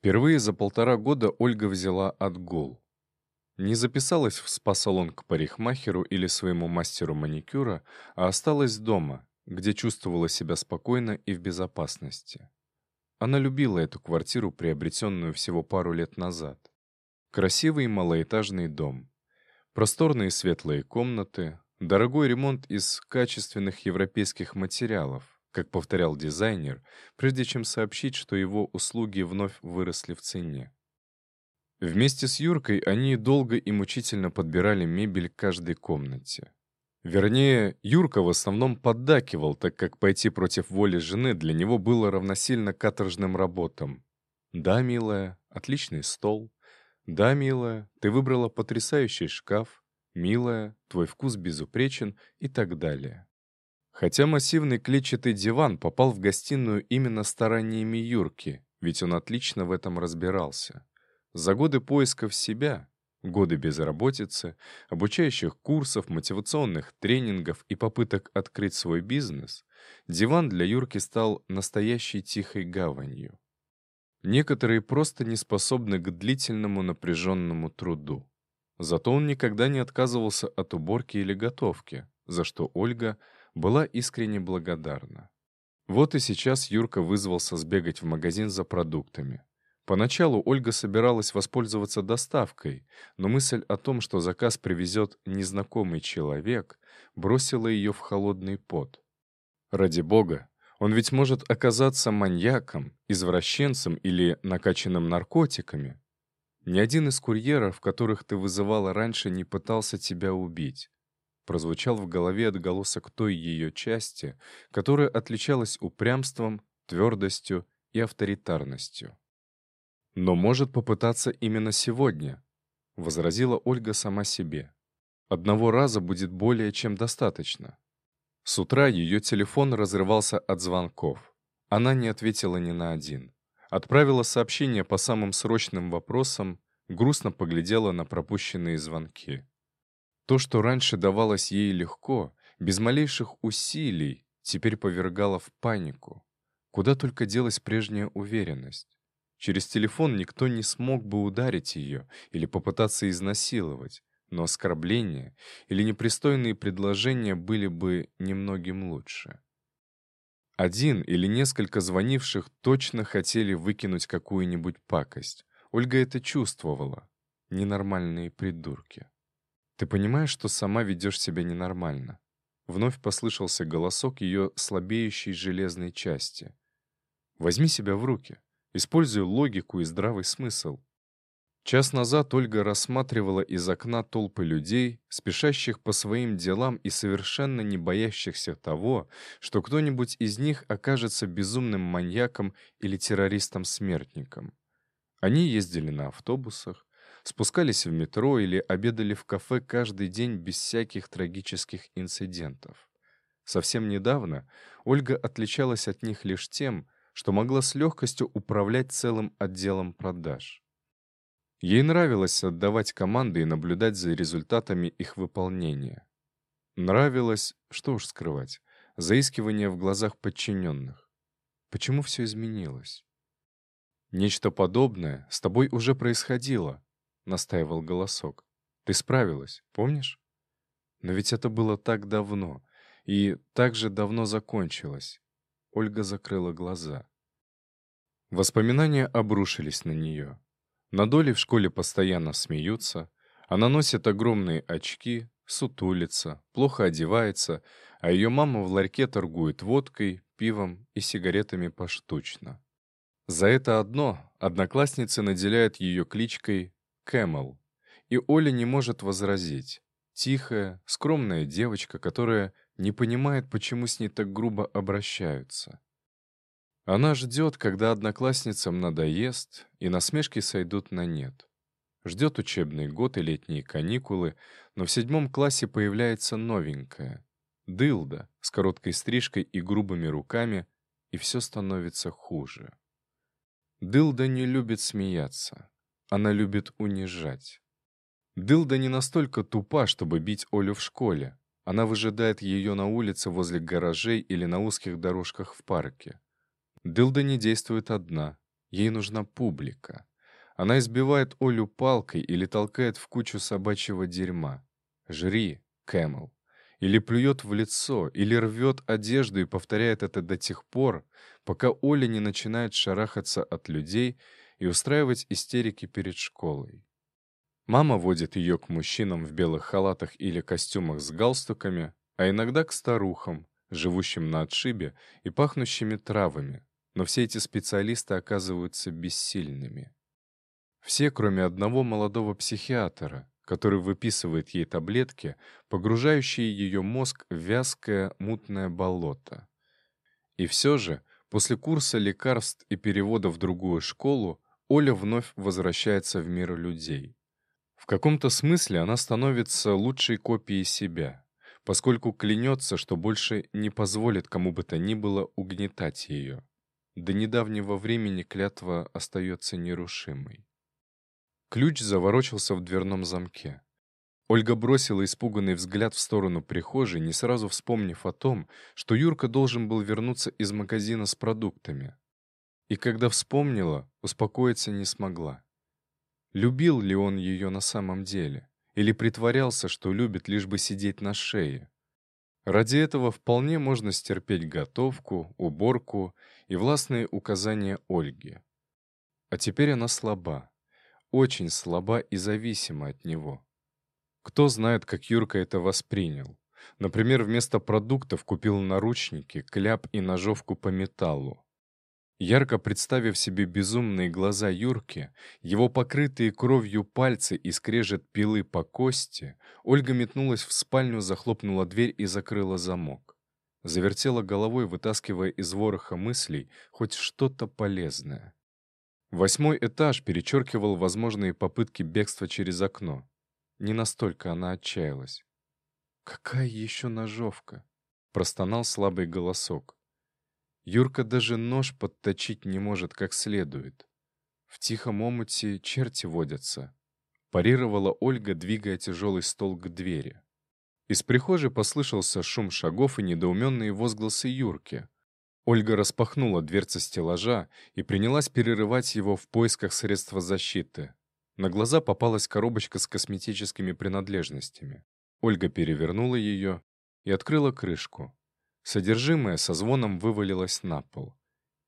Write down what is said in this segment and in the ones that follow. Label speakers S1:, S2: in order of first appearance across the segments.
S1: Впервые за полтора года Ольга взяла отгул. Не записалась в спа-салон к парикмахеру или своему мастеру маникюра, а осталась дома, где чувствовала себя спокойно и в безопасности. Она любила эту квартиру, приобретенную всего пару лет назад. Красивый малоэтажный дом. Просторные светлые комнаты, дорогой ремонт из качественных европейских материалов, как повторял дизайнер, прежде чем сообщить, что его услуги вновь выросли в цене. Вместе с Юркой они долго и мучительно подбирали мебель каждой комнате. Вернее, Юрка в основном поддакивал, так как пойти против воли жены для него было равносильно каторжным работам. «Да, милая, отличный стол. Да, милая, ты выбрала потрясающий шкаф. Милая, твой вкус безупречен» и так далее. Хотя массивный клетчатый диван попал в гостиную именно стараниями Юрки, ведь он отлично в этом разбирался. За годы поисков себя, годы безработицы, обучающих курсов, мотивационных тренингов и попыток открыть свой бизнес, диван для Юрки стал настоящей тихой гаванью. Некоторые просто не способны к длительному напряженному труду. Зато он никогда не отказывался от уборки или готовки, за что Ольга – была искренне благодарна. Вот и сейчас Юрка вызвался сбегать в магазин за продуктами. Поначалу Ольга собиралась воспользоваться доставкой, но мысль о том, что заказ привезет незнакомый человек, бросила ее в холодный пот. Ради бога, он ведь может оказаться маньяком, извращенцем или накачанным наркотиками. Ни один из курьеров, которых ты вызывала раньше, не пытался тебя убить прозвучал в голове отголосок той ее части, которая отличалась упрямством, твердостью и авторитарностью. «Но может попытаться именно сегодня», — возразила Ольга сама себе. «Одного раза будет более чем достаточно». С утра ее телефон разрывался от звонков. Она не ответила ни на один. Отправила сообщение по самым срочным вопросам, грустно поглядела на пропущенные звонки. То, что раньше давалось ей легко, без малейших усилий, теперь повергало в панику. Куда только делась прежняя уверенность. Через телефон никто не смог бы ударить ее или попытаться изнасиловать, но оскорбления или непристойные предложения были бы немногим лучше. Один или несколько звонивших точно хотели выкинуть какую-нибудь пакость. Ольга это чувствовала. Ненормальные придурки. «Ты понимаешь, что сама ведешь себя ненормально?» Вновь послышался голосок ее слабеющей железной части. «Возьми себя в руки. Используй логику и здравый смысл». Час назад Ольга рассматривала из окна толпы людей, спешащих по своим делам и совершенно не боящихся того, что кто-нибудь из них окажется безумным маньяком или террористом-смертником. Они ездили на автобусах, спускались в метро или обедали в кафе каждый день без всяких трагических инцидентов. Совсем недавно Ольга отличалась от них лишь тем, что могла с легкостью управлять целым отделом продаж. Ей нравилось отдавать команды и наблюдать за результатами их выполнения. Нравилось, что уж скрывать, заискивание в глазах подчиненных. Почему все изменилось? Нечто подобное с тобой уже происходило, — настаивал голосок. «Ты справилась, помнишь? Но ведь это было так давно, и так же давно закончилось». Ольга закрыла глаза. Воспоминания обрушились на нее. На доле в школе постоянно смеются, она носит огромные очки, сутулится, плохо одевается, а ее мама в ларьке торгует водкой, пивом и сигаретами поштучно. За это одно одноклассницы наделяют ее кличкой Кэмел. И Оля не может возразить. Тихая, скромная девочка, которая не понимает, почему с ней так грубо обращаются. Она ждет, когда одноклассницам надоест, и насмешки сойдут на нет. Ждет учебный год и летние каникулы, но в седьмом классе появляется новенькая. Дылда с короткой стрижкой и грубыми руками, и все становится хуже. Дылда не любит смеяться. Она любит унижать. Дылда не настолько тупа, чтобы бить Олю в школе. Она выжидает ее на улице возле гаражей или на узких дорожках в парке. Дылда не действует одна. Ей нужна публика. Она избивает Олю палкой или толкает в кучу собачьего дерьма. «Жри, Кэмел». Или плюет в лицо, или рвет одежду и повторяет это до тех пор, пока Оля не начинает шарахаться от людей и устраивать истерики перед школой. Мама водит ее к мужчинам в белых халатах или костюмах с галстуками, а иногда к старухам, живущим на отшибе и пахнущими травами, но все эти специалисты оказываются бессильными. Все, кроме одного молодого психиатра, который выписывает ей таблетки, погружающие ее мозг в вязкое мутное болото. И все же, после курса лекарств и перевода в другую школу, Оля вновь возвращается в мир людей. В каком-то смысле она становится лучшей копией себя, поскольку клянется, что больше не позволит кому бы то ни было угнетать ее. До недавнего времени клятва остается нерушимой. Ключ заворочился в дверном замке. Ольга бросила испуганный взгляд в сторону прихожей, не сразу вспомнив о том, что Юрка должен был вернуться из магазина с продуктами. И когда вспомнила, успокоиться не смогла. Любил ли он ее на самом деле? Или притворялся, что любит, лишь бы сидеть на шее? Ради этого вполне можно стерпеть готовку, уборку и властные указания Ольги. А теперь она слаба очень слаба и зависима от него. Кто знает, как Юрка это воспринял. Например, вместо продуктов купил наручники, кляп и ножовку по металлу. Ярко представив себе безумные глаза Юрки, его покрытые кровью пальцы и скрежет пилы по кости, Ольга метнулась в спальню, захлопнула дверь и закрыла замок. Завертела головой, вытаскивая из вороха мыслей хоть что-то полезное. Восьмой этаж перечеркивал возможные попытки бегства через окно. Не настолько она отчаялась. «Какая еще ножовка?» — простонал слабый голосок. Юрка даже нож подточить не может как следует. В тихом омуте черти водятся. Парировала Ольга, двигая тяжелый стол к двери. Из прихожей послышался шум шагов и недоуменные возгласы Юрки — Ольга распахнула дверцы стеллажа и принялась перерывать его в поисках средства защиты. На глаза попалась коробочка с косметическими принадлежностями. Ольга перевернула ее и открыла крышку. Содержимое со звоном вывалилось на пол.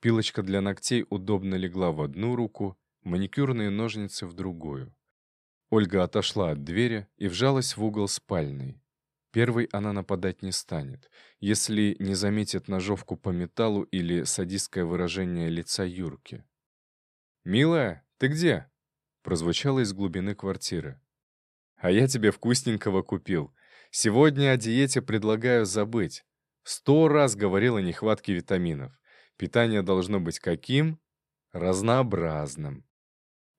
S1: Пилочка для ногтей удобно легла в одну руку, маникюрные ножницы в другую. Ольга отошла от двери и вжалась в угол спальной. Первой она нападать не станет, если не заметит ножовку по металлу или садистское выражение лица Юрки. «Милая, ты где?» — прозвучало из глубины квартиры. «А я тебе вкусненького купил. Сегодня о диете предлагаю забыть. Сто раз говорил о нехватке витаминов. Питание должно быть каким? Разнообразным».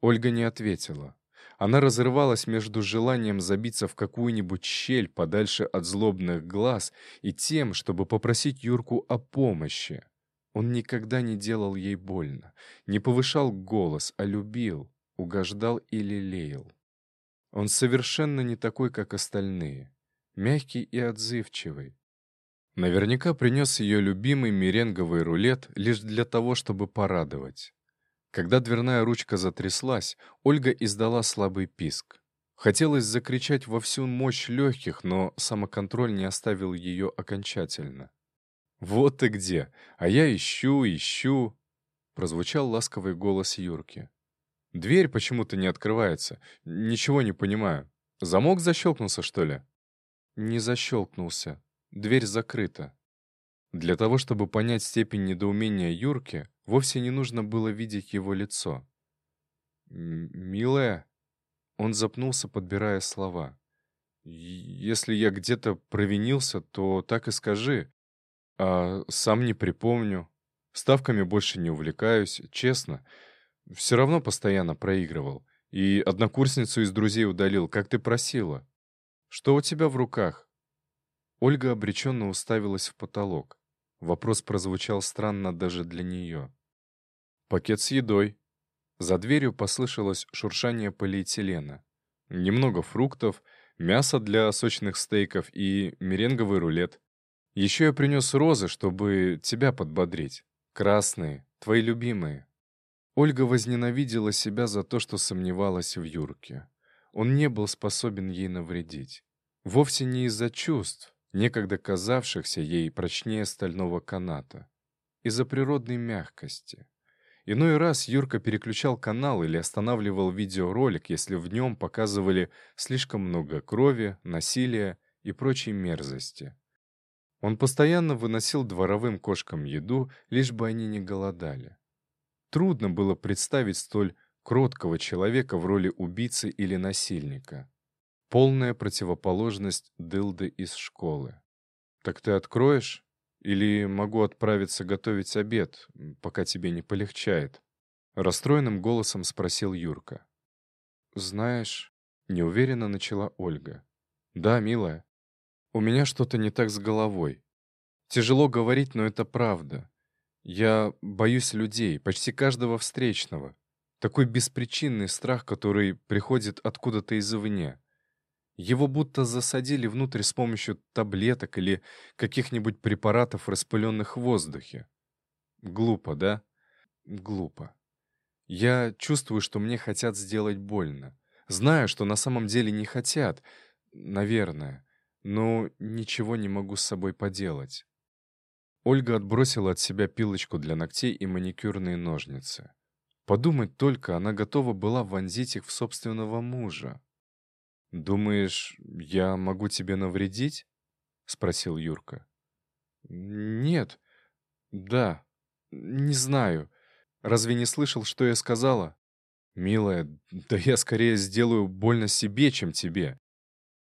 S1: Ольга не ответила. Она разрывалась между желанием забиться в какую-нибудь щель подальше от злобных глаз и тем, чтобы попросить Юрку о помощи. Он никогда не делал ей больно, не повышал голос, а любил, угождал и лелеял. Он совершенно не такой, как остальные, мягкий и отзывчивый. Наверняка принес ее любимый меренговый рулет лишь для того, чтобы порадовать. Когда дверная ручка затряслась, Ольга издала слабый писк. Хотелось закричать во всю мощь легких, но самоконтроль не оставил ее окончательно. «Вот ты где! А я ищу, ищу!» Прозвучал ласковый голос Юрки. «Дверь почему-то не открывается. Ничего не понимаю. Замок защелкнулся, что ли?» «Не защелкнулся. Дверь закрыта». Для того, чтобы понять степень недоумения Юрки, вовсе не нужно было видеть его лицо. «Милая?» Он запнулся, подбирая слова. «Если я где-то провинился, то так и скажи. А сам не припомню. Ставками больше не увлекаюсь, честно. Все равно постоянно проигрывал. И однокурсницу из друзей удалил, как ты просила. Что у тебя в руках?» Ольга обреченно уставилась в потолок. Вопрос прозвучал странно даже для нее. «Пакет с едой». За дверью послышалось шуршание полиэтилена. Немного фруктов, мясо для сочных стейков и меренговый рулет. Еще я принес розы, чтобы тебя подбодрить. Красные, твои любимые. Ольга возненавидела себя за то, что сомневалась в Юрке. Он не был способен ей навредить. Вовсе не из-за чувств, некогда казавшихся ей прочнее стального каната. Из-за природной мягкости. Иной раз Юрка переключал канал или останавливал видеоролик, если в нем показывали слишком много крови, насилия и прочей мерзости. Он постоянно выносил дворовым кошкам еду, лишь бы они не голодали. Трудно было представить столь кроткого человека в роли убийцы или насильника. Полная противоположность дылды из школы. «Так ты откроешь? Или могу отправиться готовить обед, пока тебе не полегчает?» Расстроенным голосом спросил Юрка. «Знаешь...» — неуверенно начала Ольга. «Да, милая. У меня что-то не так с головой. Тяжело говорить, но это правда. Я боюсь людей, почти каждого встречного. Такой беспричинный страх, который приходит откуда-то извне. Его будто засадили внутрь с помощью таблеток или каких-нибудь препаратов, распыленных в воздухе. Глупо, да? Глупо. Я чувствую, что мне хотят сделать больно. Знаю, что на самом деле не хотят, наверное, но ничего не могу с собой поделать. Ольга отбросила от себя пилочку для ногтей и маникюрные ножницы. Подумать только, она готова была вонзить их в собственного мужа. «Думаешь, я могу тебе навредить?» — спросил Юрка. «Нет. Да. Не знаю. Разве не слышал, что я сказала?» «Милая, да я скорее сделаю больно себе, чем тебе.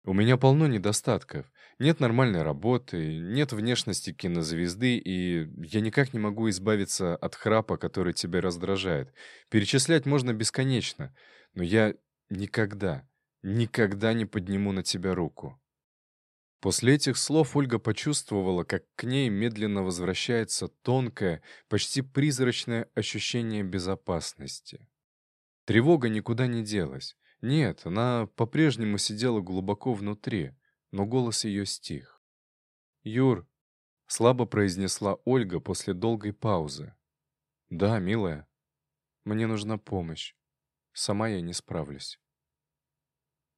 S1: У меня полно недостатков. Нет нормальной работы, нет внешности кинозвезды, и я никак не могу избавиться от храпа, который тебя раздражает. Перечислять можно бесконечно, но я никогда, никогда не подниму на тебя руку. После этих слов Ольга почувствовала, как к ней медленно возвращается тонкое, почти призрачное ощущение безопасности. Тревога никуда не делась. Нет, она по-прежнему сидела глубоко внутри, но голос ее стих. «Юр», — слабо произнесла Ольга после долгой паузы. «Да, милая, мне нужна помощь. Сама я не справлюсь».